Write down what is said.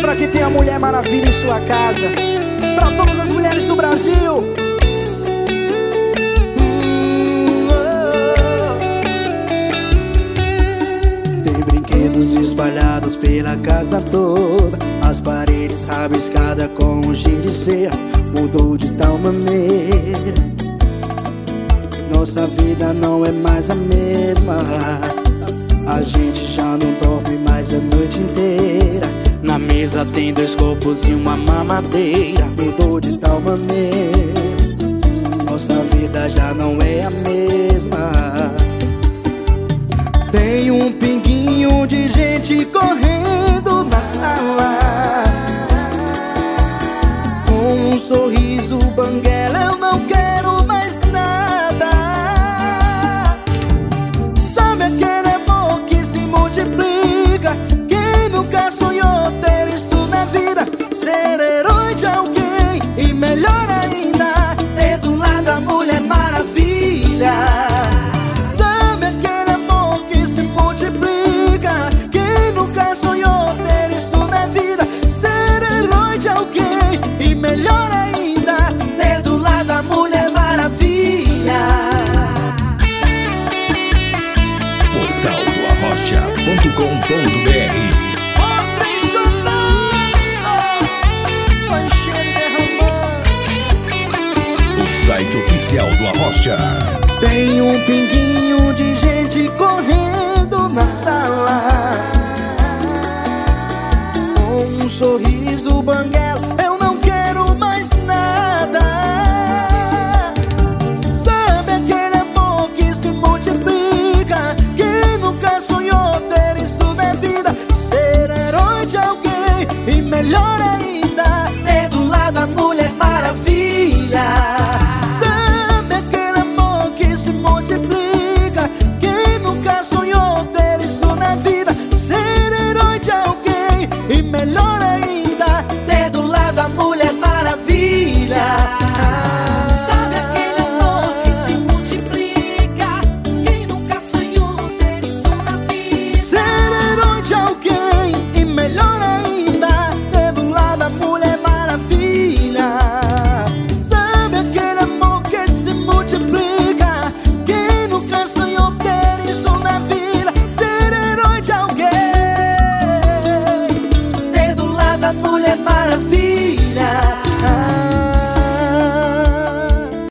pra que tem a Mulher Maravilha em sua casa. Pra todas as mulheres do Brasil. Hum, oh. Tem brinquedos espalhados pela casa toda. As paredes rabiscadas com um giz de cera. Mudou de tal maneira. Nossa vida não é mais a mesma. A gente já não dorme mais a noite inteira. Mesa tem dois copos e uma mamadeira. Mudou de tal maneira. Nossa vida já não é a mesma. Tem um pinguinho de gente correndo na sala. Com um sorriso banguela, site oficial do Arrocha. Tem um pinguinho de gente correndo na sala. Com um sorriso banguelo, eu não quero mais nada. Sabe aquele amor que se multiplica? Que nunca sonhou ter isso na vida? Ser herói de alguém e melhor. mulher maravilha.